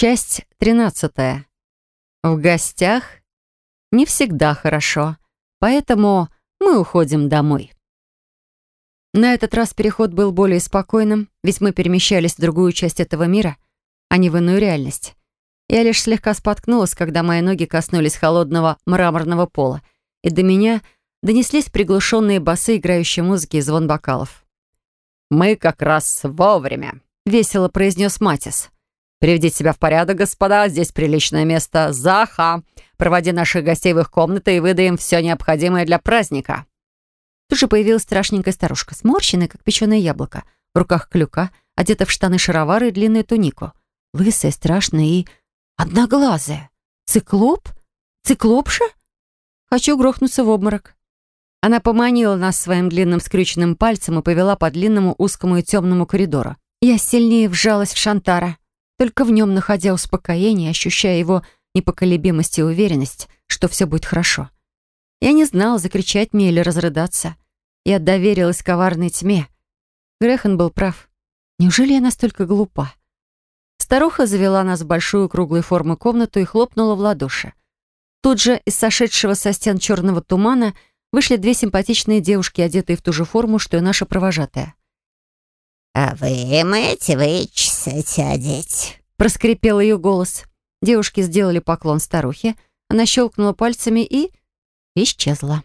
Часть тринадцатая. В гостях не всегда хорошо, поэтому мы уходим домой. На этот раз переход был более спокойным, ведь мы перемещались в другую часть этого мира, а не в иную реальность. Я лишь слегка споткнулась, когда мои ноги коснулись холодного мраморного пола, и до меня донеслись приглушенные басы, играющие музыки и звон бокалов. «Мы как раз вовремя», — весело произнес Матис. «Приведите себя в порядок, господа, здесь приличное место. Заха! Проводи наших гостей в их комнаты и выдай все необходимое для праздника». Тут же появилась страшненькая старушка, сморщенная, как печеное яблоко, в руках клюка, одета в штаны-шаровары и длинную тунику. Лысая, страшная и одноглазая. Циклоп? Циклопша? Хочу грохнуться в обморок. Она поманила нас своим длинным скрюченным пальцем и повела по длинному узкому и темному коридору. Я сильнее вжалась в Шантара, только в нем находя успокоение, ощущая его непоколебимость и уверенность, что все будет хорошо. Я не знала, закричать мне или разрыдаться. Я доверилась коварной тьме. Грехан был прав. Неужели я настолько глупа? Старуха завела нас в большую круглой формы комнату и хлопнула в ладоши. Тут же из сошедшего со стен черного тумана вышли две симпатичные девушки, одетые в ту же форму, что и наша провожатая. «А вы имеете вычесать одеть?» — проскрипел ее голос. Девушки сделали поклон старухе, она щелкнула пальцами и исчезла.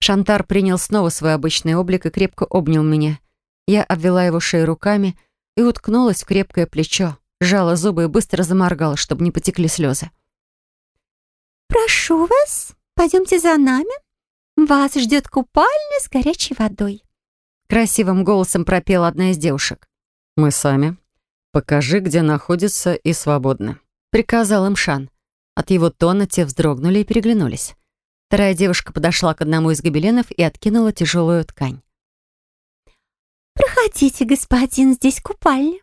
Шантар принял снова свой обычный облик и крепко обнял меня. Я обвела его шею руками и уткнулась в крепкое плечо, сжала зубы и быстро заморгала, чтобы не потекли слезы. «Прошу вас, пойдемте за нами. Вас ждет купальня с горячей водой». Красивым голосом пропела одна из девушек. «Мы сами. Покажи, где находится и свободны», — приказал им Шан. От его тона те вздрогнули и переглянулись. Вторая девушка подошла к одному из гобеленов и откинула тяжелую ткань. «Проходите, господин, здесь купальня.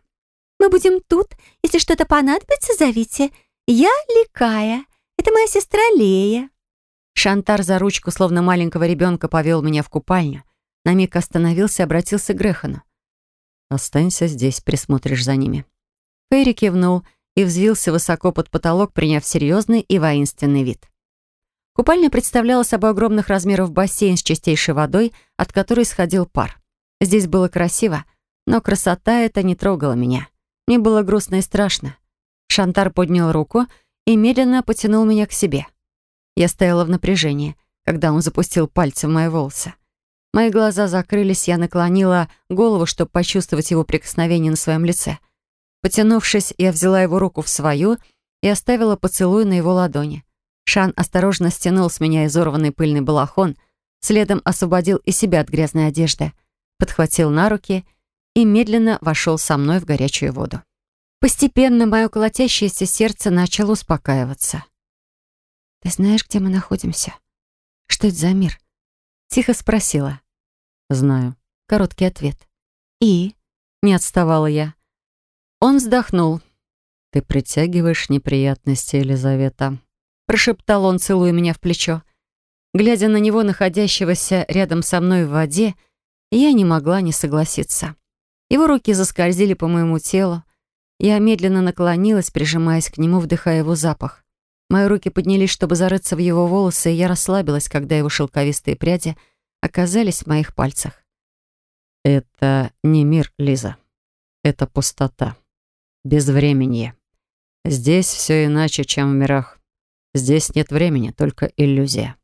Мы будем тут. Если что-то понадобится, зовите. Я Ликая. Это моя сестра Лея». Шантар за ручку, словно маленького ребенка, повел меня в купальню. На миг остановился и обратился к Грехану. «Останься здесь, присмотришь за ними». Фейри кивнул и взвился высоко под потолок, приняв серьезный и воинственный вид. Купальня представляла собой огромных размеров бассейн с чистейшей водой, от которой сходил пар. Здесь было красиво, но красота эта не трогала меня. Мне было грустно и страшно. Шантар поднял руку и медленно потянул меня к себе. Я стояла в напряжении, когда он запустил пальцы в мои волосы. Мои глаза закрылись, я наклонила голову, чтобы почувствовать его прикосновение на своем лице. Потянувшись, я взяла его руку в свою и оставила поцелуй на его ладони. Шан осторожно стянул с меня изорванный пыльный балахон, следом освободил и себя от грязной одежды, подхватил на руки и медленно вошел со мной в горячую воду. Постепенно мое колотящееся сердце начало успокаиваться. «Ты знаешь, где мы находимся? Что это за мир?» Тихо спросила. «Знаю». Короткий ответ. «И?» Не отставала я. Он вздохнул. «Ты притягиваешь неприятности, Елизавета», прошептал он, целуя меня в плечо. Глядя на него, находящегося рядом со мной в воде, я не могла не согласиться. Его руки заскользили по моему телу. Я медленно наклонилась, прижимаясь к нему, вдыхая его запах. Мои руки поднялись, чтобы зарыться в его волосы, и я расслабилась, когда его шелковистые пряди оказались в моих пальцах. «Это не мир, Лиза. Это пустота. Безвременье. Здесь все иначе, чем в мирах. Здесь нет времени, только иллюзия.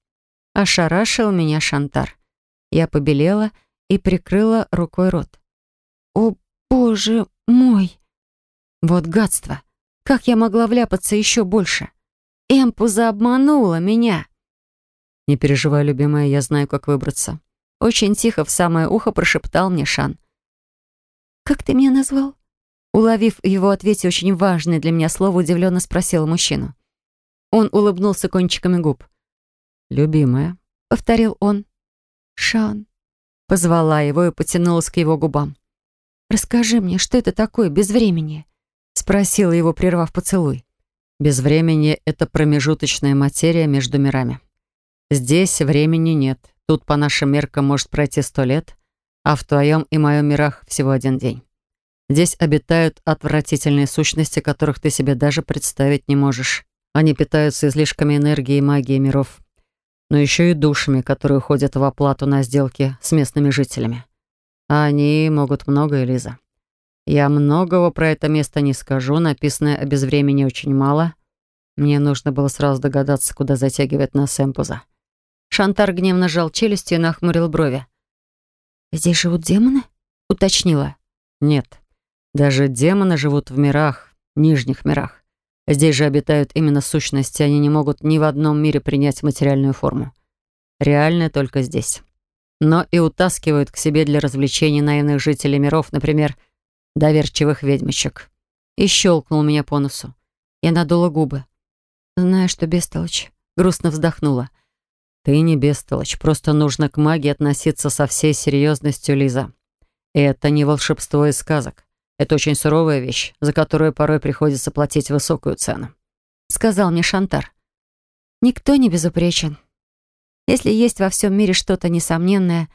Ошарашил меня Шантар. Я побелела и прикрыла рукой рот. О, боже мой! Вот гадство! Как я могла вляпаться еще больше? Эмпуза обманула меня. Не переживай, любимая, я знаю, как выбраться. Очень тихо в самое ухо прошептал мне Шан. «Как ты меня назвал?» Уловив в его ответе очень важное для меня слово, удивленно спросила мужчину. Он улыбнулся кончиками губ. «Любимая», — повторил он. «Шан», — позвала его и потянулась к его губам. «Расскажи мне, что это такое безвремение?» — спросила его, прервав поцелуй. «Безвремение — это промежуточная материя между мирами. Здесь времени нет. Тут по нашим меркам может пройти сто лет, а в твоем и моем мирах всего один день. Здесь обитают отвратительные сущности, которых ты себе даже представить не можешь. Они питаются излишками энергии и магии миров, но еще и душами, которые уходят в оплату на сделки с местными жителями. А они могут многое, Лиза. Я многого про это место не скажу, написанное о безвремени очень мало. Мне нужно было сразу догадаться, куда затягивает нас Эмпуза. Шантар гневно жал челюстью и нахмурил брови. «Здесь живут демоны?» — уточнила. «Нет. Даже демоны живут в мирах, нижних мирах. Здесь же обитают именно сущности, они не могут ни в одном мире принять материальную форму. Реальное только здесь. Но и утаскивают к себе для развлечений наивных жителей миров, например, доверчивых ведьмочек. И щелкнул меня по носу. Я надула губы. Зная, что бестолочь. Грустно вздохнула. Ты не бестолочь, просто нужно к магии относиться со всей серьезностью, Лиза. Это не волшебство из сказок. Это очень суровая вещь, за которую порой приходится платить высокую цену», — сказал мне Шантар. «Никто не безупречен. Если есть во всем мире что-то несомненное,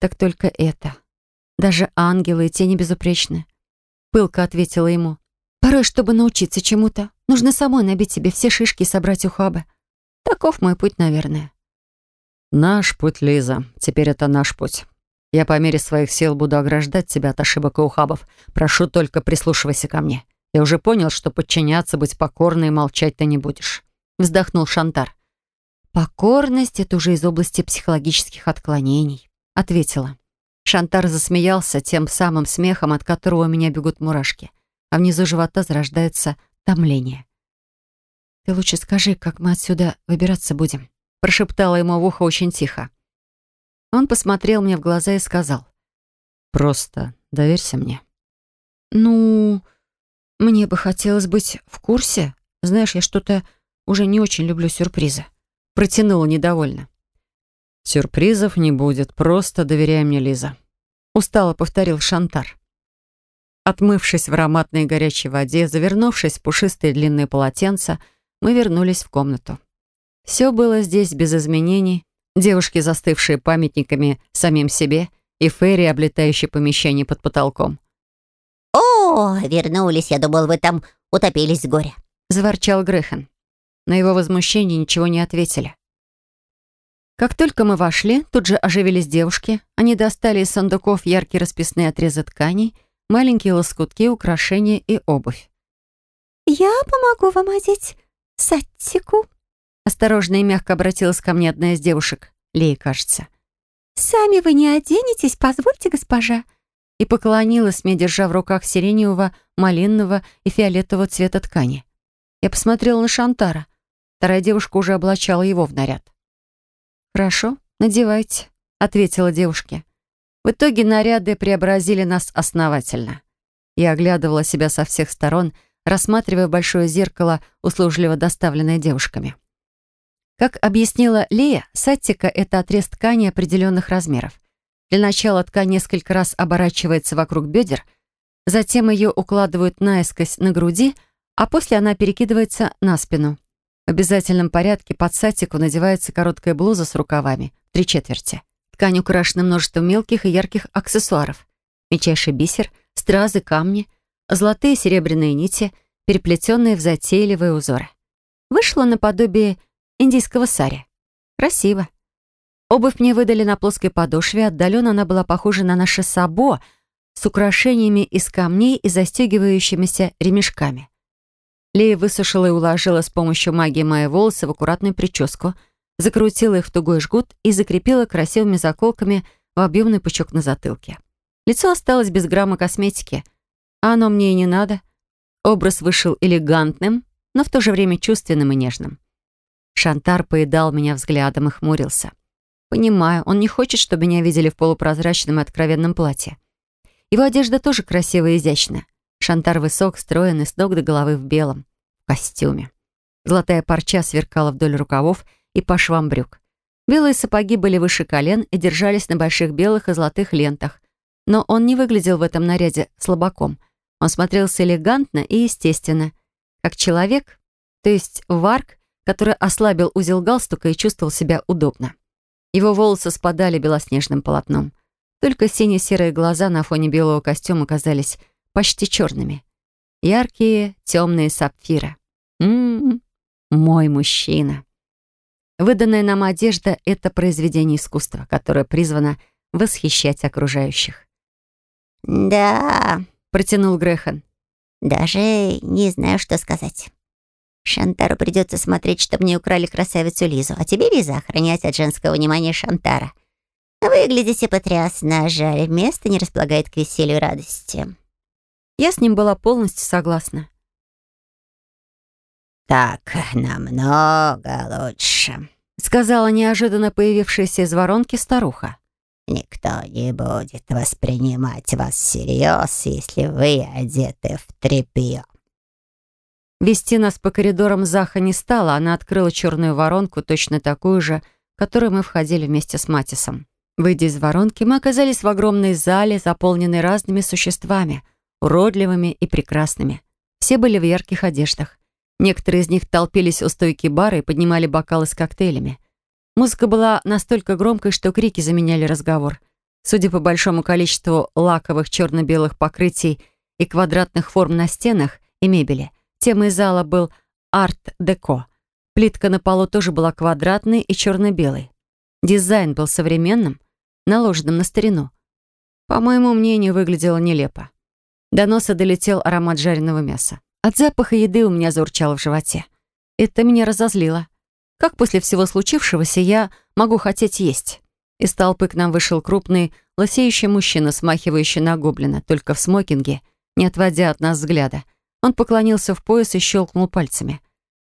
так только это. Даже ангелы и те не безупречны», — пылко ответила ему. «Порой, чтобы научиться чему-то, нужно самой набить себе все шишки и собрать ухабы. Таков мой путь, наверное». «Наш путь, Лиза. Теперь это наш путь. Я по мере своих сил буду ограждать тебя от ошибок и ухабов. Прошу, только прислушивайся ко мне. Я уже понял, что подчиняться, быть покорной и молчать ты не будешь». Вздохнул Шантар. «Покорность — это уже из области психологических отклонений», — ответила. Шантар засмеялся тем самым смехом, от которого у меня бегут мурашки, а внизу живота зарождается томление. «Ты лучше скажи, как мы отсюда выбираться будем», — прошептала ему в ухо очень тихо. Он посмотрел мне в глаза и сказал. «Просто доверься мне». «Ну, мне бы хотелось быть в курсе. Знаешь, я что-то уже не очень люблю сюрпризы». Протянула недовольно. «Сюрпризов не будет, просто доверяй мне, Лиза», — устало повторил Шантар. Отмывшись в ароматной горячей воде, завернувшись в пушистые длинные полотенца, мы вернулись в комнату. Все было здесь без изменений, девушки, застывшие памятниками самим себе, и Ферри, облетающие помещение под потолком. «О, вернулись, я думал, вы там утопились с горя», — заворчал Грехен. На его возмущение ничего не ответили. Как только мы вошли, тут же оживились девушки. Они достали из сундуков яркие расписные отрезы тканей, маленькие лоскутки, украшения и обувь. «Я помогу вам одеть саттику», Осторожно и мягко обратилась ко мне одна из девушек, Лея, кажется. «Сами вы не оденетесь, позвольте, госпожа». И поклонилась мне, держа в руках сиреневого, малинного и фиолетового цвета ткани. Я посмотрела на Шантара. Вторая девушка уже облачала его в наряд. «Хорошо, надевайте», — ответила девушке. В итоге наряды преобразили нас основательно. Я оглядывала себя со всех сторон, рассматривая большое зеркало, услужливо доставленное девушками. Как объяснила Лея, саттика — это отрез ткани определенных размеров. Для начала ткань несколько раз оборачивается вокруг бедер, затем ее укладывают наискось на груди, а после она перекидывается на спину. В обязательном порядке под саттику надевается короткая блуза с рукавами, три четверти. Ткань украшена множеством мелких и ярких аксессуаров. Мельчайший бисер, стразы, камни, золотые серебряные нити, переплетенные в затейливые узоры. Вышло наподобие индийского сари. Красиво. Обувь мне выдали на плоской подошве, отдаленно она была похожа на наше сабо с украшениями из камней и застегивающимися ремешками. Лея высушила и уложила с помощью магии мои волосы в аккуратную прическу, закрутила их в тугой жгут и закрепила красивыми заколками в объемный пучок на затылке. Лицо осталось без грамма косметики, а оно мне и не надо. Образ вышел элегантным, но в то же время чувственным и нежным. Шантар поедал меня взглядом и хмурился. Понимаю, он не хочет, чтобы меня видели в полупрозрачном и откровенном платье. Его одежда тоже красивая и изящная. Шантар высок, стройный, с ног до головы в белом. В костюме. Золотая парча сверкала вдоль рукавов и по швам брюк. Белые сапоги были выше колен и держались на больших белых и золотых лентах. Но он не выглядел в этом наряде слабаком. Он смотрелся элегантно и естественно. Как человек, то есть варк, который ослабил узел галстука и чувствовал себя удобно. Его волосы спадали белоснежным полотном. Только сине-серые глаза на фоне белого костюма казались почти черными. Яркие темные сапфиры. Ммм, мой мужчина. Выданная нам одежда — это произведение искусства, которое призвано восхищать окружающих. «Да», — протянул Грехан. «даже не знаю, что сказать. Шантару придется смотреть, чтобы не украли красавицу Лизу, а тебе, Лиза, охранять от женского внимания Шантара. Выглядите потрясно, жаль, место не располагает к веселью и радости». Я с ним была полностью согласна. «Так намного лучше», — сказала неожиданно появившаяся из воронки старуха. «Никто не будет воспринимать вас всерьез, если вы одеты в тряпье». Вести нас по коридорам Заха не стала, она открыла черную воронку, точно такую же, в которую мы входили вместе с Матисом. Выйдя из воронки, мы оказались в огромной зале, заполненной разными существами, уродливыми и прекрасными. Все были в ярких одеждах. Некоторые из них толпились у стойки бара и поднимали бокалы с коктейлями. Музыка была настолько громкой, что крики заменяли разговор. Судя по большому количеству лаковых черно-белых покрытий и квадратных форм на стенах и мебели, темой зала был арт-деко. Плитка на полу тоже была квадратной и черно-белой. Дизайн был современным, наложенным на старину. По моему мнению, выглядело нелепо. До носа долетел аромат жареного мяса. От запаха еды у меня заурчало в животе. Это меня разозлило. Как после всего случившегося я могу хотеть есть? Из толпы к нам вышел крупный, лысеющий мужчина, смахивающий на гоблина, только в смокинге, не отводя от нас взгляда. Он поклонился в пояс и щелкнул пальцами.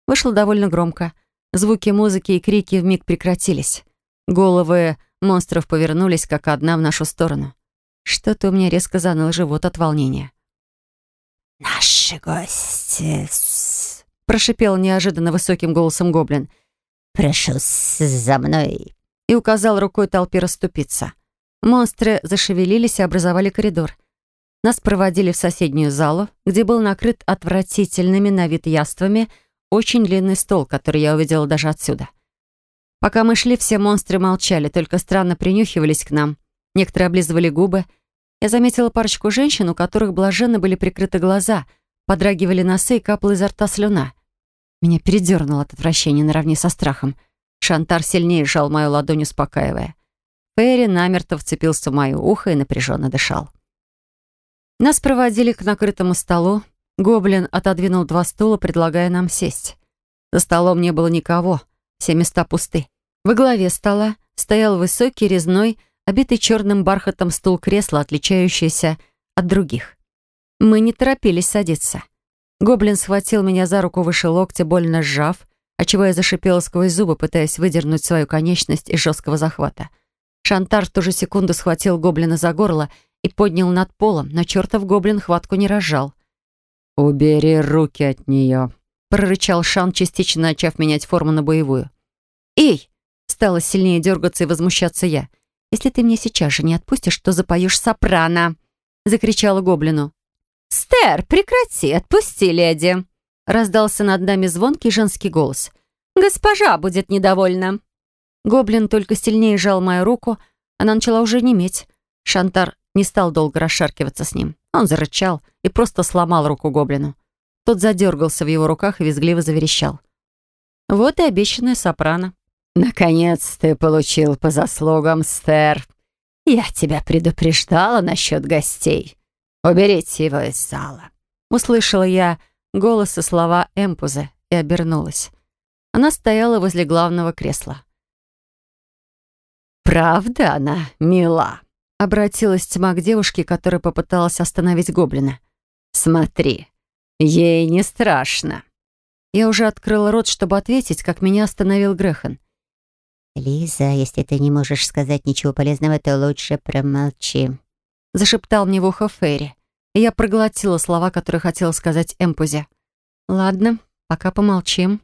Вышло довольно громко. Звуки музыки и крики вмиг прекратились. Головы монстров повернулись, как одна в нашу сторону. Что-то у меня резко заныл живот от волнения. «Наши гости...» — прошипел неожиданно высоким голосом гоблин. «Прошу за мной». И указал рукой толпе расступиться. Монстры зашевелились и образовали коридор. Нас проводили в соседнюю залу, где был накрыт отвратительными на вид яствами очень длинный стол, который я увидела даже отсюда. Пока мы шли, все монстры молчали, только странно принюхивались к нам. Некоторые облизывали губы, я заметила парочку женщин, у которых блаженно были прикрыты глаза, подрагивали носы и капала изо рта слюна. Меня передернуло от отвращения наравне со страхом. Шантар сильнее сжал мою ладонь, успокаивая. Ферри намертво вцепился в мое ухо и напряженно дышал. Нас проводили к накрытому столу. Гоблин отодвинул два стула, предлагая нам сесть. За столом не было никого, все места пусты. Во главе стола стоял высокий резной обитый черным бархатом стул кресла, отличающийся от других. Мы не торопились садиться. Гоблин схватил меня за руку выше локтя, больно сжав, отчего я зашипела сквозь зубы, пытаясь выдернуть свою конечность из жесткого захвата. Шантар в ту же секунду схватил гоблина за горло и поднял над полом, но чертов гоблин хватку не разжал. «Убери руки от нее», — прорычал Шан, частично начав менять форму на боевую. «Эй!» — стала сильнее дергаться и возмущаться я — если ты меня сейчас же не отпустишь, то запоешь сопрано!» — закричала гоблину. «Стер, прекрати, отпусти, леди!» — раздался над нами звонкий женский голос. «Госпожа будет недовольна!» Гоблин только сильнее сжал мою руку, она начала уже неметь. Шантар не стал долго расшаркиваться с ним. Он зарычал и просто сломал руку гоблину. Тот задергался в его руках и визгливо заверещал. Вот и обещанная сопрано. «Наконец ты получил по заслугам, Стер. Я тебя предупреждала насчет гостей. Уберите его из зала». Услышала я голос и слова Эмпуза и обернулась. Она стояла возле главного кресла. «Правда она мила?» Обратилась тьма к девушке, которая попыталась остановить гоблина. «Смотри, ей не страшно». Я уже открыла рот, чтобы ответить, как меня остановил Грехан. «Лиза, если ты не можешь сказать ничего полезного, то лучше промолчи», — зашептал мне в ухо Ферри. И я проглотила слова, которые хотела сказать Эмпузе. «Ладно, пока помолчим».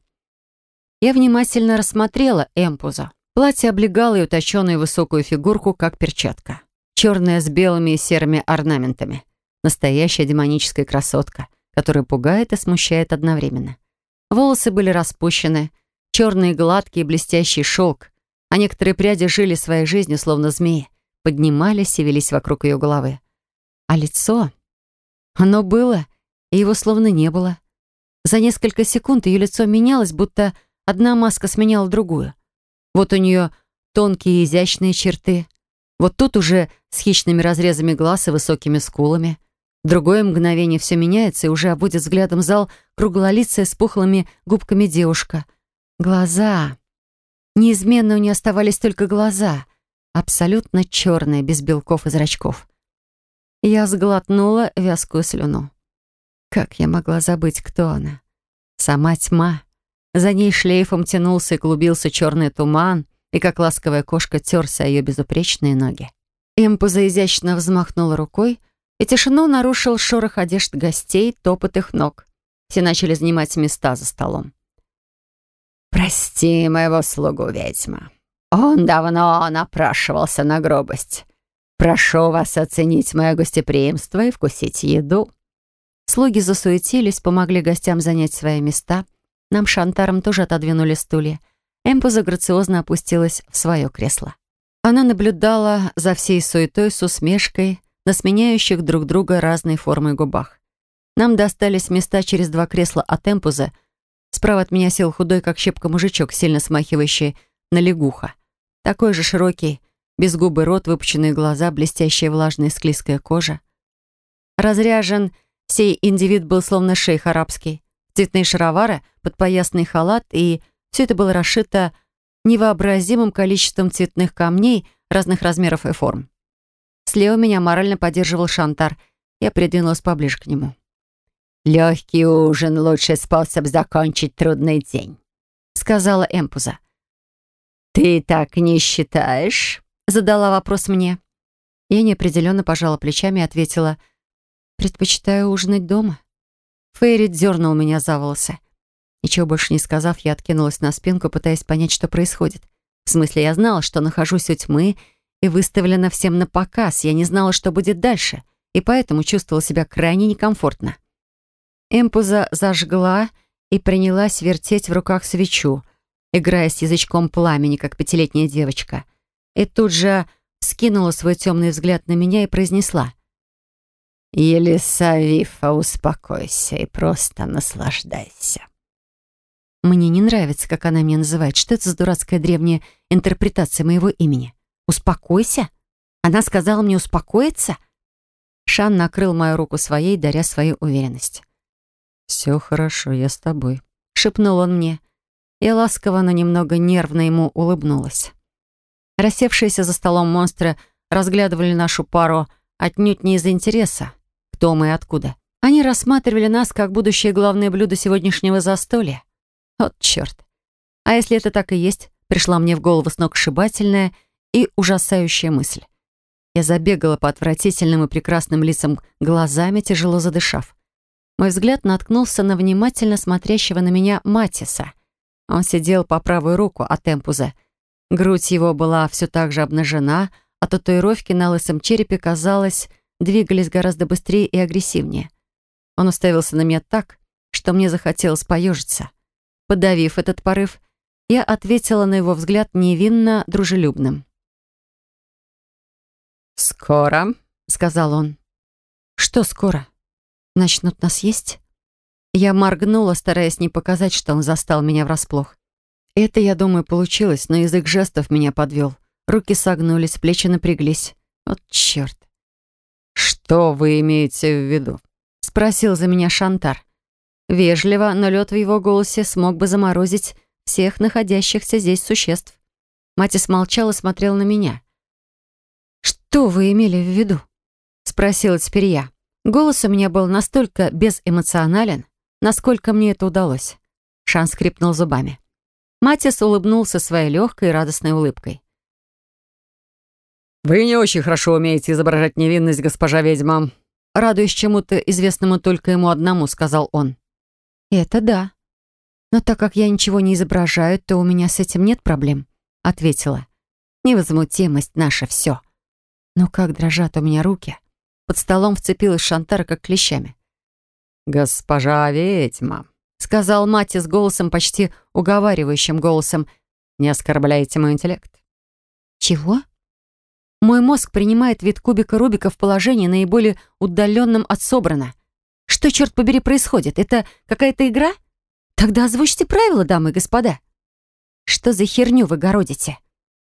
Я внимательно рассмотрела Эмпуза. Платье облегало и уточенную высокую фигурку, как перчатка. Черная с белыми и серыми орнаментами. Настоящая демоническая красотка, которая пугает и смущает одновременно. Волосы были распущены, черный гладкий блестящий шелк, а некоторые пряди жили своей жизнью, словно змеи, поднимались и велись вокруг ее головы. А лицо... Оно было, и его словно не было. За несколько секунд ее лицо менялось, будто одна маска сменяла другую. Вот у нее тонкие изящные черты. Вот тут уже с хищными разрезами глаз и высокими скулами. В другое мгновение все меняется, и уже обводит взглядом зал круглолицая с пухлыми губками девушка. Глаза. Неизменно у нее оставались только глаза. Абсолютно черные, без белков и зрачков. Я сглотнула вязкую слюну. Как я могла забыть, кто она? Сама тьма. За ней шлейфом тянулся и клубился черный туман, и как ласковая кошка терся о ее безупречные ноги. Эмпуза изящно взмахнула рукой, и тишину нарушил шорох одежд гостей, топот их ног. Все начали занимать места за столом. «Прости моего слугу, ведьма. Он давно напрашивался на грубость. Прошу вас оценить мое гостеприимство и вкусить еду». Слуги засуетились, помогли гостям занять свои места. Нам шантаром тоже отодвинули стулья. Эмпуза грациозно опустилась в свое кресло. Она наблюдала за всей суетой с усмешкой на сменяющих друг друга разной формы губах. Нам достались места через два кресла от Эмпуза. Справа от меня сел худой, как щепка мужичок, сильно смахивающий на лягуха. Такой же широкий, безгубый рот, выпученные глаза, блестящая влажная склизкая кожа. Разряжен Сей индивид был словно шейх арабский. Цветные шаровары, подпоясный халат, и все это было расшито невообразимым количеством цветных камней разных размеров и форм. Слева меня морально поддерживал Шантар. Я придвинулась поближе к нему. «Легкий ужин — лучший способ закончить трудный день», — сказала Эмпуза. «Ты так не считаешь?» — задала вопрос мне. Я неопределенно пожала плечами и ответила — Предпочитаю ужинать дома. Фейри дернул меня за волосы. Ничего больше не сказав, я откинулась на спинку, пытаясь понять, что происходит. В смысле, я знала, что нахожусь у тьмы и выставлена всем на показ. Я не знала, что будет дальше, и поэтому чувствовала себя крайне некомфортно. Эмпуза зажгла и принялась вертеть в руках свечу, играя с язычком пламени, как пятилетняя девочка. И тут же скинула свой темный взгляд на меня и произнесла — «Елисавифа, успокойся и просто наслаждайся». Мне не нравится, как она меня называет. Что это за дурацкая древняя интерпретация моего имени? «Успокойся»? Она сказала мне успокоиться? Шан накрыл мою руку своей, даря свою уверенность. «Все хорошо, я с тобой», — шепнул он мне. Я ласково, но немного нервно ему улыбнулась. Рассевшиеся за столом монстры разглядывали нашу пару отнюдь не из интереса кто мы и откуда. Они рассматривали нас как будущее главное блюдо сегодняшнего застолья. Вот черт. А если это так и есть, пришла мне в голову сногсшибательная и ужасающая мысль. Я забегала по отвратительным и прекрасным лицам глазами, тяжело задышав. Мой взгляд наткнулся на внимательно смотрящего на меня Матиса. Он сидел по правую руку от Эмпуза. Грудь его была все так же обнажена, а татуировки на лысом черепе, казалось, двигались гораздо быстрее и агрессивнее. Он уставился на меня так, что мне захотелось поежиться. Подавив этот порыв, я ответила на его взгляд невинно дружелюбным. «Скоро», — сказал он. «Что скоро? Начнут нас есть?» Я моргнула, стараясь не показать, что он застал меня врасплох. Это, я думаю, получилось, но язык жестов меня подвел. Руки согнулись, плечи напряглись. Вот черт. «Что вы имеете в виду?» — спросил за меня Шантар. Вежливо, но лед в его голосе смог бы заморозить всех находящихся здесь существ. Матис молчал и смотрел на меня. «Что вы имели в виду?» — спросила теперь я. Голос у меня был настолько безэмоционален, насколько мне это удалось. Шан скрипнул зубами. Матис улыбнулся своей легкой и радостной улыбкой. «Вы не очень хорошо умеете изображать невинность, госпожа ведьма», радуясь чему-то известному только ему одному, сказал он. «Это да. Но так как я ничего не изображаю, то у меня с этим нет проблем», ответила. «Невозмутимость наша все. Но как дрожат у меня руки». Под столом вцепилась Шантара, как клещами. «Госпожа ведьма», — сказал мать с голосом, почти уговаривающим голосом, «не оскорбляйте мой интеллект». «Чего?» Мой мозг принимает вид кубика Рубика в положении наиболее удаленном от собрана. Что, черт побери, происходит? Это какая-то игра? Тогда озвучьте правила, дамы и господа. Что за херню вы городите?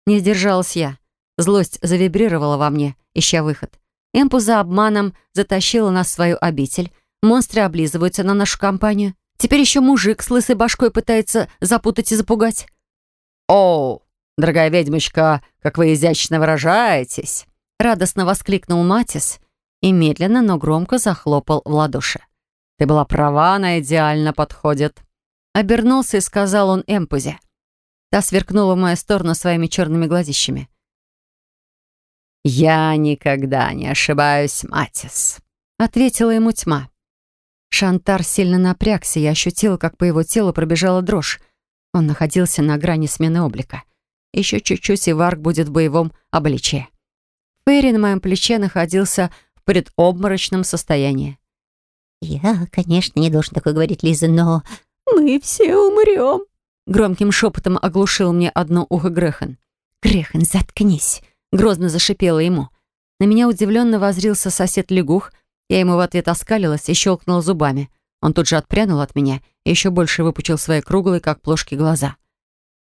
Не сдержалась я. Злость завибрировала во мне, ища выход. Эмпу за обманом затащила нас в свою обитель. Монстры облизываются на нашу компанию. Теперь еще мужик с лысой башкой пытается запутать и запугать. «Оу, дорогая ведьмочка, как вы изящно выражаетесь!» Радостно воскликнул Матис и медленно, но громко захлопал в ладоши. «Ты была права, она идеально подходит». Обернулся и сказал он Эмпузе. Та сверкнула в мою сторону своими черными глазищами. «Я никогда не ошибаюсь, Матис», — ответила ему тьма. Шантар сильно напрягся, я ощутила, как по его телу пробежала дрожь. Он находился на грани смены облика. Еще чуть-чуть, и Варк будет в боевом обличье. Ферри на моем плече находился предобморочном состоянии. «Я, конечно, не должен такое говорить, Лиза, но мы все умрем», Громким шепотом оглушил мне одно ухо Грехан. «Грехан, заткнись!» Грозно зашипела ему. На меня удивленно возрился сосед Лягух. Я ему в ответ оскалилась и щелкнула зубами. Он тут же отпрянул от меня и еще больше выпучил свои круглые, как плошки, глаза.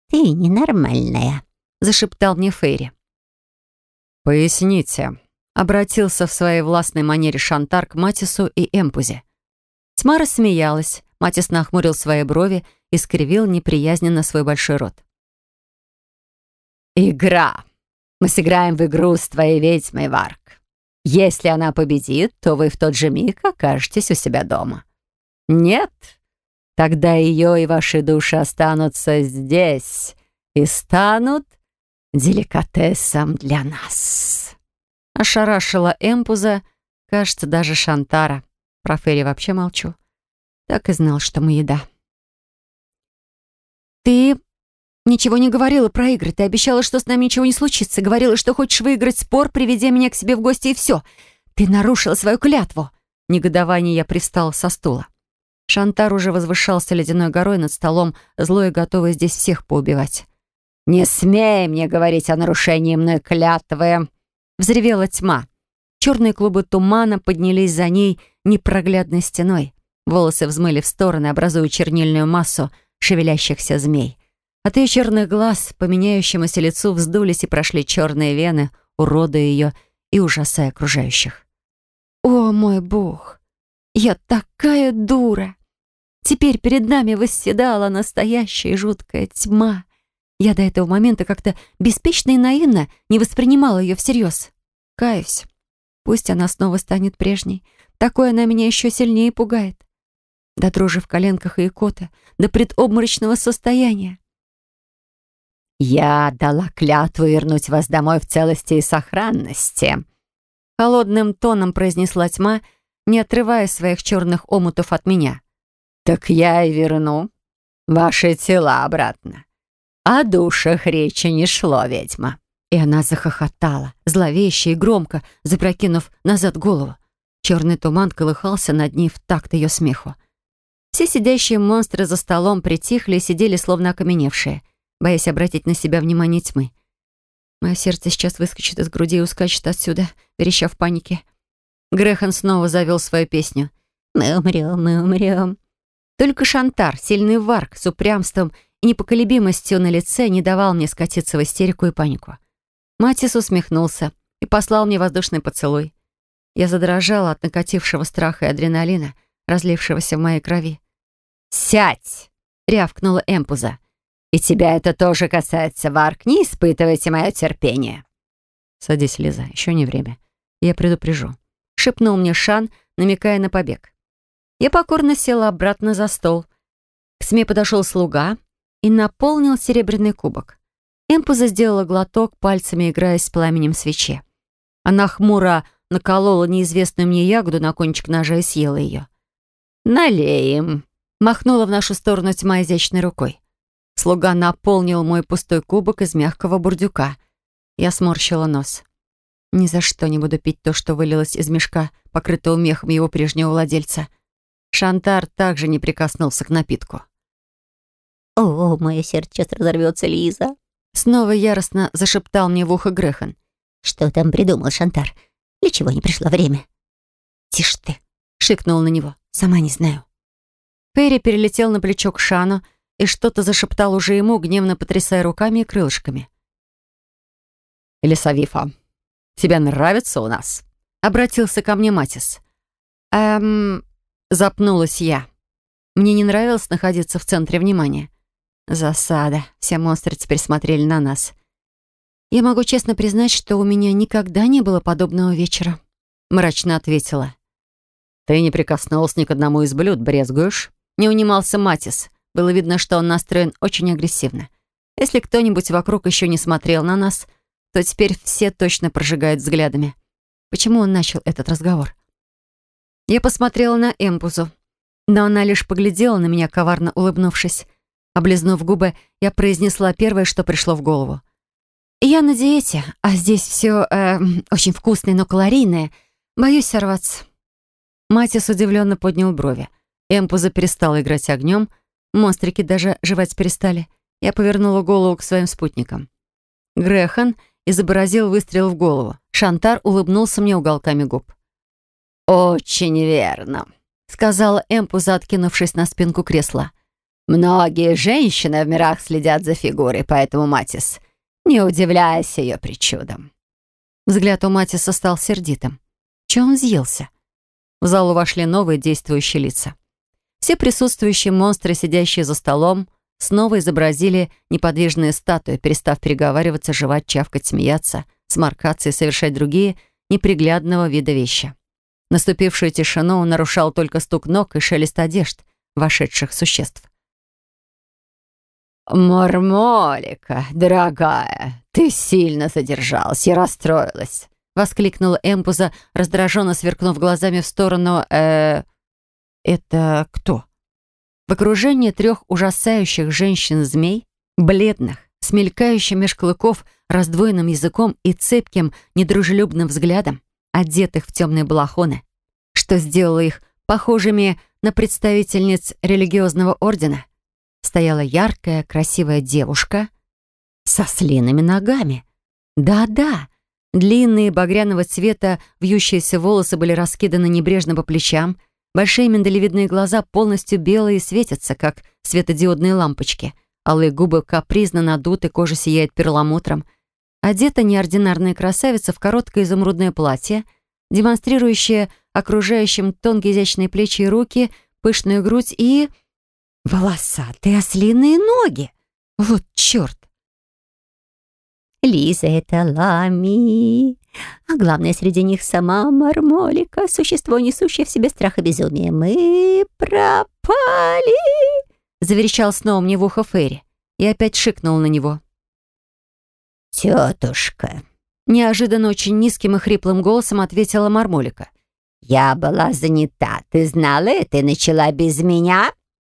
«Ты ненормальная», — зашептал мне Фейри. «Поясните», — обратился в своей властной манере Шантар к Матису и Эмпузе. Тьма рассмеялась, Матис нахмурил свои брови и скривил неприязненно свой большой рот. «Игра. Мы сыграем в игру с твоей ведьмой, Варк. Если она победит, то вы в тот же миг окажетесь у себя дома. Нет, тогда ее и ваши души останутся здесь и станут деликатесом для нас». Ошарашила Эмпуза, кажется, даже Шантара. Про Ферри вообще молчу. Так и знал, что мы еда. «Ты ничего не говорила про игры. Ты обещала, что с нами ничего не случится. Говорила, что хочешь выиграть спор, приведя меня к себе в гости, и все. Ты нарушила свою клятву». Негодование я пристала со стула. Шантар уже возвышался ледяной горой над столом, злой и готовый здесь всех поубивать. «Не смей мне говорить о нарушении мной клятвы!» Взревела тьма. Черные клубы тумана поднялись за ней непроглядной стеной. Волосы взмыли в стороны, образуя чернильную массу шевелящихся змей. От ее черных глаз по меняющемуся лицу вздулись и прошли черные вены, уродуя ее и ужасая окружающих. «О, мой бог! Я такая дура! Теперь перед нами восседала настоящая жуткая тьма. Я до этого момента как-то беспечно и наивно не воспринимала ее всерьез. Каюсь. Пусть она снова станет прежней. Такое она меня еще сильнее пугает до дрожи в коленках и икоты, до предобморочного состояния. «Я дала клятву вернуть вас домой в целости и сохранности», холодным тоном произнесла тьма, не отрывая своих черных омутов от меня. «Так я и верну ваши тела обратно. О душах речи не шло, ведьма». И она захохотала, зловеще и громко, запрокинув назад голову. Черный туман колыхался над ней в такт ее смеху. Все сидящие монстры за столом притихли и сидели словно окаменевшие, боясь обратить на себя внимание тьмы. Мое сердце сейчас выскочит из груди и ускачет отсюда, вереща в панике. Грехан снова завел свою песню. «Мы умрем, мы умрем». Только Шантар, сильный варк, с упрямством и непоколебимостью на лице не давал мне скатиться в истерику и панику. Матис усмехнулся и послал мне воздушный поцелуй. Я задрожала от накатившего страха и адреналина, разлившегося в моей крови. «Сядь!» — рявкнула Эмпуза. «И тебя это тоже касается, Варк. Не испытывайте мое терпение». «Садись, Лиза, еще не время. Я предупрежу», — шепнул мне Шан, намекая на побег. Я покорно села обратно за стол. К СМИ подошел слуга и наполнил серебряный кубок. Эмпуза сделала глоток, пальцами играя с пламенем свечи. Она хмуро наколола неизвестную мне ягоду на кончик ножа и съела ее. «Налеем», Махнула в нашу сторону тьма изящной рукой. Слуга наполнил мой пустой кубок из мягкого бурдюка. Я сморщила нос. Ни за что не буду пить то, что вылилось из мешка, покрытого мехом его прежнего владельца. Шантар также не прикоснулся к напитку. «О, мое сердце сейчас разорвется, Лиза!» Снова яростно зашептал мне в ухо Грехан. «Что там придумал Шантар? Для чего не пришло время?» «Тише ты!» — шикнул на него. Сама не знаю. Ферри перелетел на плечо к Шану и что-то зашептал уже ему, гневно потрясая руками и крылышками. «Элисавифа, тебе нравится у нас?» Обратился ко мне Матис. «Эм...» Запнулась я. Мне не нравилось находиться в центре внимания. Засада. Все монстры теперь смотрели на нас. Я могу честно признать, что у меня никогда не было подобного вечера. Мрачно ответила. «Ты не прикоснулась ни к одному из блюд, брезгуешь?» Не унимался Матис. Было видно, что он настроен очень агрессивно. Если кто-нибудь вокруг еще не смотрел на нас, то теперь все точно прожигают взглядами. Почему он начал этот разговор? Я посмотрела на Эмпузу, но она лишь поглядела на меня, коварно улыбнувшись. Облизнув губы, я произнесла первое, что пришло в голову. «Я на диете, а здесь все э, очень вкусное, но калорийное. Боюсь сорваться». Матис удивленно поднял брови. Эмпуза перестала играть огнем, монстрики даже жевать перестали. Я повернула голову к своим спутникам. Грехан изобразил выстрел в голову. Шантар улыбнулся мне уголками губ. «Очень верно», — сказала Эмпуза, откинувшись на спинку кресла. «Многие женщины в мирах следят за фигурой, поэтому, Матис, не удивляйся ее причудам». Взгляд у Матиса стал сердитым. Че он взъелся? В залу вошли новые действующие лица. Все присутствующие монстры, сидящие за столом, снова изобразили неподвижные статуи, перестав переговариваться, жевать, чавкать, смеяться, сморкаться и совершать другие неприглядного вида вещи. Наступившую тишину нарушал только стук ног и шелест одежд вошедших существ. «Мармолика, дорогая, ты сильно задержалась и расстроилась», — воскликнула Эмпуза, раздраженно сверкнув глазами в сторону... э «Это кто?» В окружении трех ужасающих женщин-змей, бледных, с мелькающим меж клыков, раздвоенным языком и цепким, недружелюбным взглядом, одетых в темные балахоны, что сделало их похожими на представительниц религиозного ордена, стояла яркая, красивая девушка со слиными ногами. Да-да, длинные багряного цвета вьющиеся волосы были раскиданы небрежно по плечам, Большие миндалевидные глаза полностью белые светятся, как светодиодные лампочки. Алые губы капризно надуты, кожа сияет перламутром. Одета неординарная красавица в короткое изумрудное платье, демонстрирующее окружающим тонкие изящные плечи и руки, пышную грудь и... волосатые ослиные ноги. Вот черт! Лиза — это Лами. А главное, среди них сама Мармолика, существо, несущее в себе страх и безумие. Мы пропали!» Заверещал снова мне в ухо Ферри и опять шикнул на него. «Тетушка!» Неожиданно очень низким и хриплым голосом ответила Мармолика. «Я была занята. Ты знала это и начала без меня?»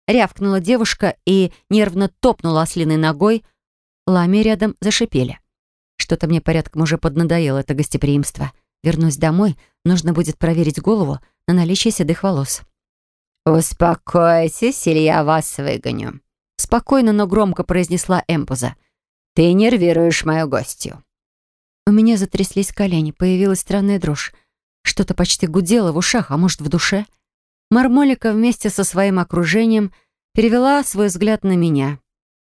Рявкнула девушка и нервно топнула ослиной ногой. Лами рядом зашипели. Что-то мне порядком уже поднадоело это гостеприимство. Вернусь домой, нужно будет проверить голову на наличие седых волос. «Успокойтесь, или я вас выгоню», — спокойно, но громко произнесла Эмпуза. «Ты нервируешь мою гостью». У меня затряслись колени, появилась странная дрожь. Что-то почти гудело в ушах, а может, в душе. Мармолика вместе со своим окружением перевела свой взгляд на меня.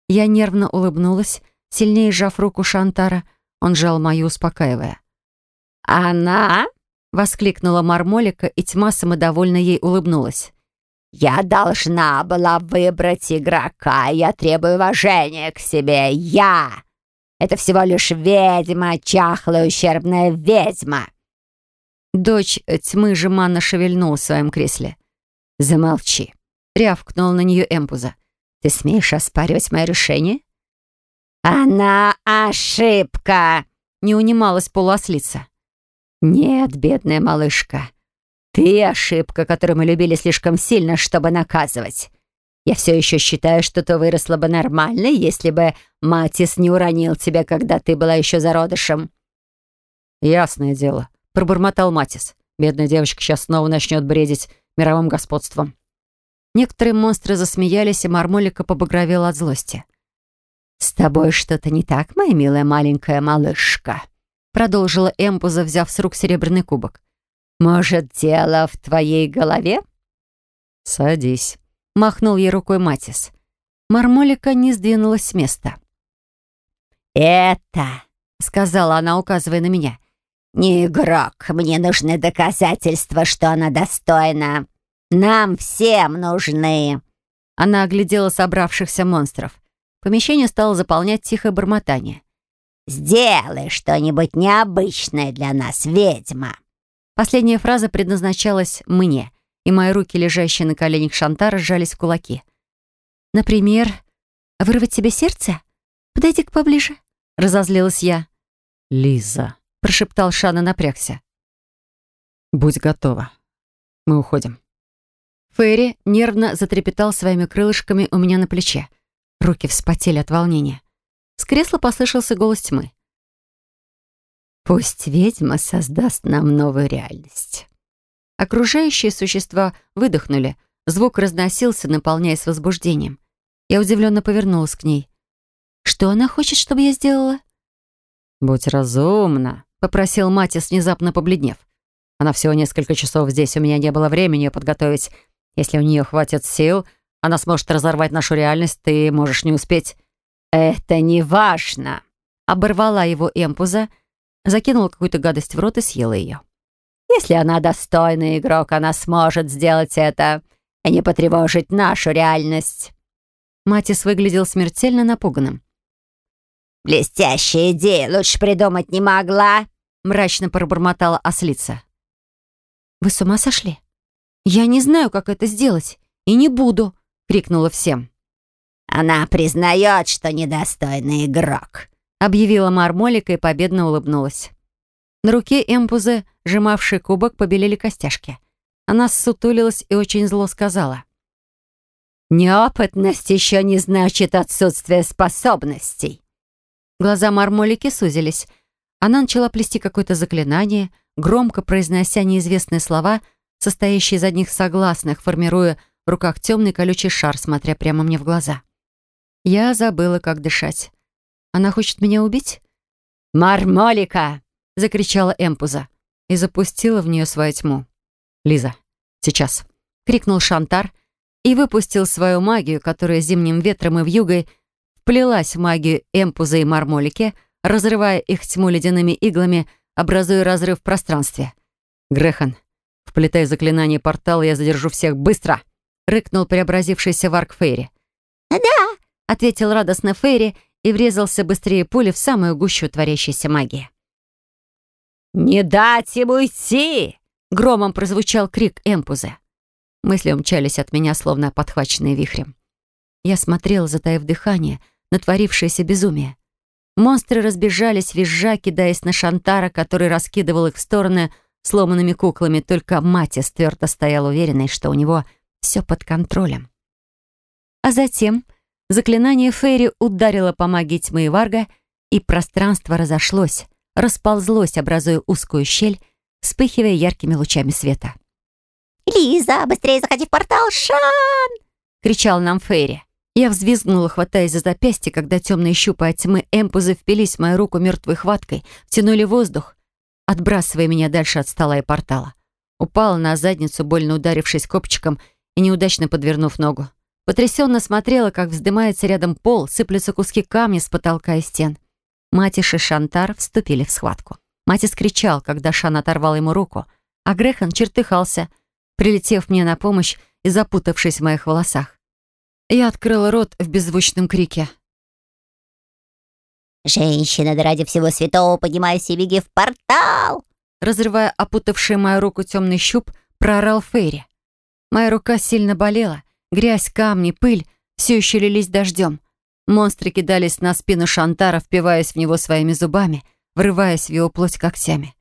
Я нервно улыбнулась, сильнее сжав руку Шантара — он жал мою, успокаивая. «Она?» — воскликнула Мармолика, и тьма самодовольно ей улыбнулась. «Я должна была выбрать игрока, я требую уважения к себе. Я! Это всего лишь ведьма, чахлая ущербная ведьма!» Дочь тьмы жеманно шевельнула в своем кресле. «Замолчи!» — рявкнула на нее Эмпуза. «Ты смеешь оспаривать мое решение?» «Она ошибка!» — не унималась полуослица. «Нет, бедная малышка, ты ошибка, которую мы любили слишком сильно, чтобы наказывать. Я все еще считаю, что ты выросла бы нормально, если бы Матис не уронил тебя, когда ты была еще зародышем». «Ясное дело», — пробормотал Матис. «Бедная девочка сейчас снова начнет бредить мировым господством». Некоторые монстры засмеялись, и Мармолика побагровела от злости. «С тобой что-то не так, моя милая маленькая малышка», продолжила Эмпуза, взяв с рук серебряный кубок. «Может, дело в твоей голове?» «Садись», — махнул ей рукой Матис. Мармолика не сдвинулась с места. «Это», — сказала она, указывая на меня, — «не игрок. Мне нужны доказательства, что она достойна. Нам всем нужны». Она оглядела собравшихся монстров. Помещение стало заполнять тихое бормотание. «Сделай что-нибудь необычное для нас, ведьма!» Последняя фраза предназначалась мне, и мои руки, лежащие на коленях Шантара, сжались в кулаки. «Например, вырвать себе сердце? Подойди-ка поближе», — разозлилась я. «Лиза», — прошептал Шан и напрягся. «Будь готова. Мы уходим». Ферри нервно затрепетал своими крылышками у меня на плече. Руки вспотели от волнения. С кресла послышался голос тьмы. «Пусть ведьма создаст нам новую реальность». Окружающие существа выдохнули. Звук разносился, наполняясь возбуждением. Я удивленно повернулась к ней. «Что она хочет, чтобы я сделала?» «Будь разумна», — попросил Матис, внезапно побледнев. «Она всего несколько часов здесь, у меня не было времени ее подготовить. Если у нее хватит сил, она сможет разорвать нашу реальность, ты можешь не успеть». «Это не важно!» Оборвала его эмпуза, закинула какую-то гадость в рот и съела ее. «Если она достойный игрок, она сможет сделать это и не потревожить нашу реальность». Матис выглядел смертельно напуганным. «Блестящая идея, лучше придумать не могла», мрачно пробормотала ослица. «Вы с ума сошли? Я не знаю, как это сделать, и не буду!» — крикнула всем. «Она признает, что недостойный игрок», — объявила Мармолика и победно улыбнулась. На руке Эмпузы, сжимавшей кубок, побелели костяшки. Она ссутулилась и очень зло сказала. «Неопытность еще не значит отсутствие способностей». Глаза Мармолики сузились. Она начала плести какое-то заклинание, громко произнося неизвестные слова, состоящие из одних согласных, формируя в руках темный колючий шар, смотря прямо мне в глаза. Я забыла, как дышать. Она хочет меня убить? «Мармолика!» — закричала Эмпуза и запустила в нее свою тьму. «Лиза, сейчас!» — крикнул Шантар и выпустил свою магию, которая зимним ветром и вьюгой вплелась в магию Эмпуза и Мармолики, разрывая их тьму ледяными иглами, образуя разрыв в пространстве. «Грехан, вплетай заклинание портала, я задержу всех быстро!» — рыкнул преобразившийся в Арк Фейри. «Да!» — ответил радостно Фейри и врезался быстрее пули в самую гущу творящейся магии. «Не дать ему идти!» — громом прозвучал крик Эмпузы. Мысли умчались от меня, словно подхваченные вихрем. Я смотрела, затаив дыхание — на творившееся безумие. Монстры разбежались, визжа, кидаясь на Шантара, который раскидывал их в стороны сломанными куклами, только Матис твердо стоял уверенный, что у него все под контролем. А затем заклинание Фейри ударило по магии тьмы и Варга, и пространство разошлось, расползлось, образуя узкую щель, вспыхивая яркими лучами света. «Лиза, быстрее заходи в портал, Шан!» — кричал нам Фейри. Я взвизгнула, хватаясь за запястье, когда темные щупы от тьмы эмпузы впились в мою руку мертвой хваткой, втянули воздух, отбрасывая меня дальше от стола и портала. Упала на задницу, больно ударившись копчиком и неудачно подвернув ногу. Потрясенно смотрела, как вздымается рядом пол, сыплются куски камня с потолка и стен. Матиш и Шантар вступили в схватку. Матис кричал, когда Шан оторвал ему руку, а Грехан чертыхался, прилетев мне на помощь и запутавшись в моих волосах. Я открыла рот в беззвучном крике. «Женщина, да ради всего святого, поднимайся и беги в портал!» Разрывая опутавший мою руку темный щуп, проорал Фейри. Моя рука сильно болела. Грязь, камни, пыль все еще лились дождем. Монстры кидались на спину Шантара, впиваясь в него своими зубами, врываясь в его плоть когтями.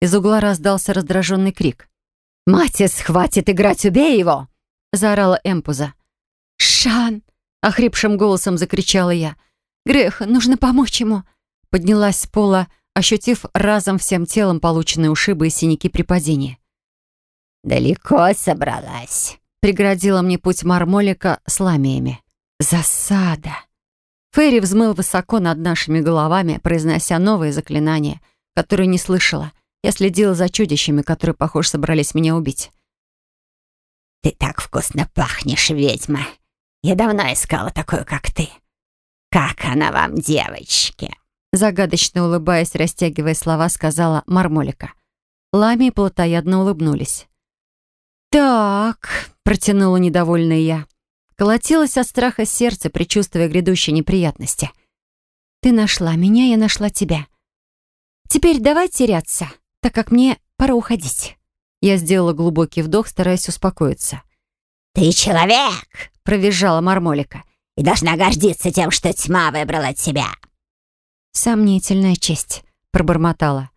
Из угла раздался раздраженный крик. «Матис, хватит играть, убей его!» — заорала Эмпуза. «Шан!» — охрипшим голосом закричала я. «Грех, нужно помочь ему!» Поднялась с пола, ощутив разом всем телом полученные ушибы и синяки при падении. «Далеко собралась», — преградила мне путь мармолика с ламиями. «Засада!» Фейри взмыл высоко над нашими головами, произнося новые заклинания, которые не слышала. Я следила за чудищами, которые, похоже, собрались меня убить. «Ты так вкусно пахнешь, ведьма! Я давно искала такую, как ты. Как она вам, девочки?» Загадочно улыбаясь, растягивая слова, сказала Мармолика. Лами и плотоядно улыбнулись. «Так», — протянула недовольная я. Колотилась от страха сердце, предчувствуя грядущей неприятности. «Ты нашла меня, я нашла тебя. Теперь давай теряться, так как мне пора уходить». Я сделала глубокий вдох, стараясь успокоиться. «Ты человек!» — провизжала Мармолика. «И должна гордиться тем, что тьма выбрала тебя!» «Сомнительная честь», — пробормотала.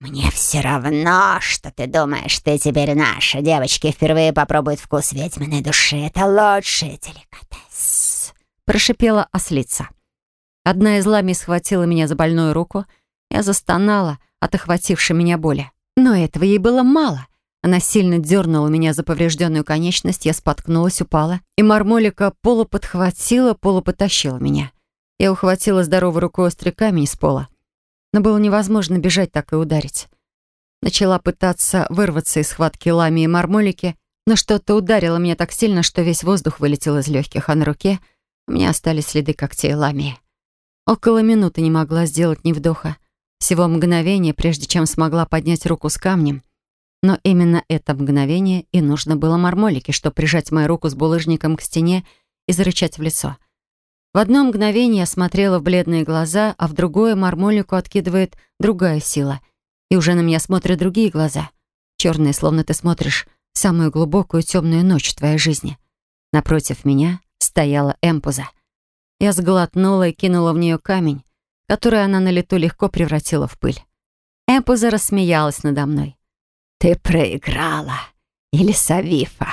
«Мне все равно, что ты думаешь, ты теперь наша. Девочки впервые попробуют вкус ведьминой души. Это лучший деликатес», — прошипела ослица. Одна из лами схватила меня за больную руку. Я застонала от охватившей меня боли. Но этого ей было мало. Она сильно дернула меня за поврежденную конечность, я споткнулась, упала, и мармолика полуподхватила, полупотащила меня. Я ухватила здоровой рукой острый камень с пола но было невозможно бежать так и ударить. Начала пытаться вырваться из схватки лами и мармолики, но что-то ударило меня так сильно, что весь воздух вылетел из легких, а на руке у меня остались следы когтей ламии. Около минуты не могла сделать ни вдоха. Всего мгновение, прежде чем смогла поднять руку с камнем. Но именно это мгновение и нужно было мармолике, чтобы прижать мою руку с булыжником к стене и зарычать в лицо. В одно мгновение я смотрела в бледные глаза, а в другое мармолику откидывает другая сила. И уже на меня смотрят другие глаза. Черные, словно ты смотришь самую глубокую темную ночь в твоей жизни. Напротив меня стояла Эмпуза. Я сглотнула и кинула в нее камень, который она на лету легко превратила в пыль. Эмпуза рассмеялась надо мной. «Ты проиграла, Елисавифа!»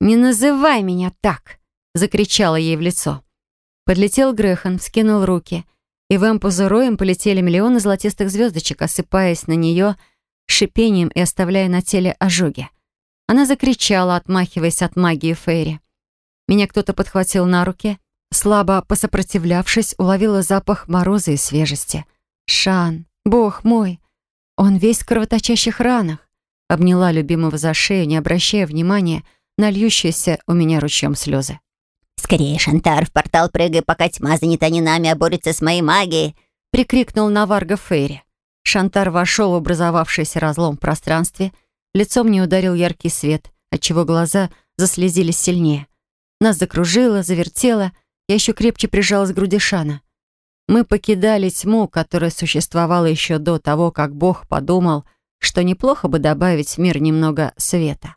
«Не называй меня так!» — закричала ей в лицо. Подлетел Грехан, вскинул руки, и в эмпузу роем полетели миллионы золотистых звездочек, осыпаясь на нее шипением и оставляя на теле ожоги. Она закричала, отмахиваясь от магии Фейри. Меня кто-то подхватил на руки, слабо посопротивлявшись, уловила запах мороза и свежести. «Шан, бог мой! Он весь в кровоточащих ранах!» Обняла любимого за шею, не обращая внимания на льющиеся у меня ручьем слезы. «Скорее, Шантар, в портал прыгай, пока тьма занята не нами, а борется с моей магией!» — прикрикнул Наварга Фейри. Шантар вошел в образовавшийся разлом в пространстве. Лицом не ударил яркий свет, отчего глаза заслезились сильнее. Нас закружило, завертело, я еще крепче прижалась к груди Шана. Мы покидали тьму, которая существовала еще до того, как Бог подумал, что неплохо бы добавить в мир немного света.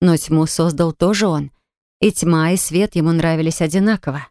Но тьму создал тоже Он — и тьма, и свет ему нравились одинаково.